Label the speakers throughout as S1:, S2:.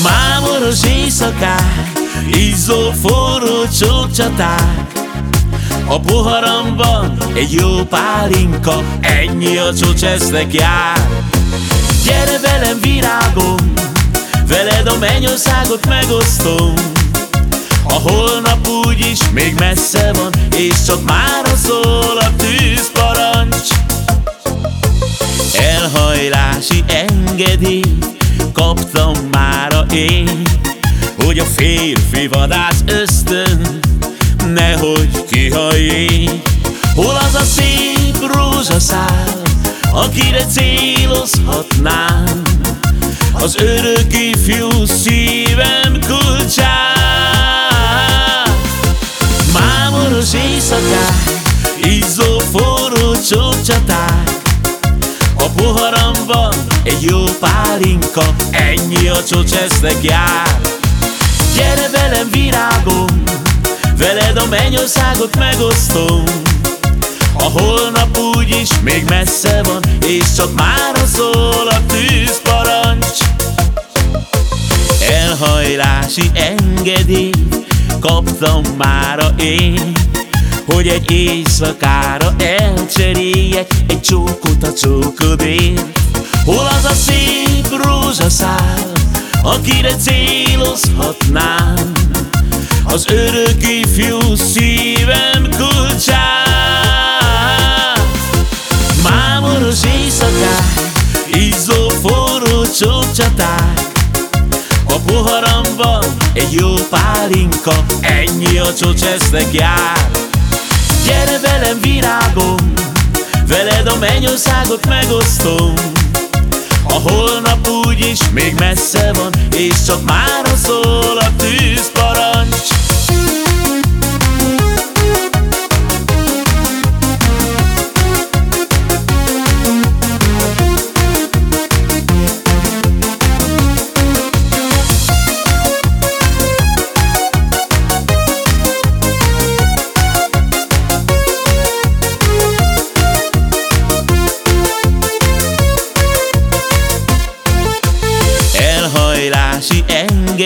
S1: Mámoros éjszakák, izzó forró csókcsaták A poharamban egy jó pálinka, ennyi a csócsesznek jár. Gyere velem virágom, veled a mennyországot megosztom. A holnap úgyis még messze van, és csak már szól a tűzparancs én Hogy a férfi vadász ösztön nehogy kihalljék Hol az a szép rózsaszál, akire célozhatnám? Az örök ifjú szívem kulcsát. Mámoros éjszakák, izzó forró csókcsaták a poharamban egy jó pálinka, ennyi a csocsesznek jár. Gyere velem virágom, veled a mennyországot megosztom. A holnap úgyis még messze van, és csak már szól a tűzparancs. Elhajlási engedély kaptam mára én hogy egy éjszakára elcseréljek egy csókot a csókodért Hol az a szép rózsaszál, akire célozhatnám? Az örök ifjú szívem kulcsát. Mámoros éjszakák, izzó forró csókcsaták a poharamban egy jó pálinka, ennyi a csocsesznek jár. Gyere velem virágom, veled a mennyországot megosztom. A holnap úgyis még messze van, és csak már szól a tűzparancs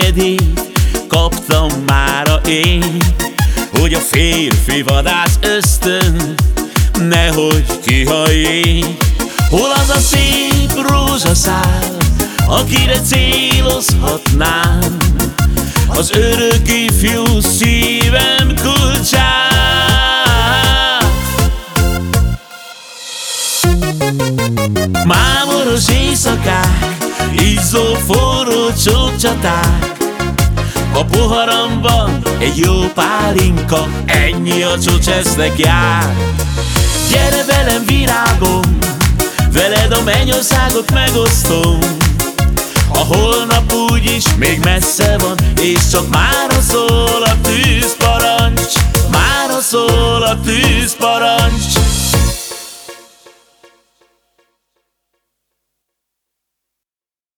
S1: engedélyt kaptam mára én Hogy a férfi vadász ösztön nehogy kihalljék Hol az a szép rózsaszál, akire célozhatnám? Az örök ifjú szívem kulcsát Mámoros éjszakák Izzó forró csókcsaták A poharamban egy jó pálinka Ennyi a csócsesznek jár. Gyere velem virágom Veled a mennyországot megosztom. A holnap úgyis még messze van És csak mára szól a tűzparancs Mára szól a tűzparancs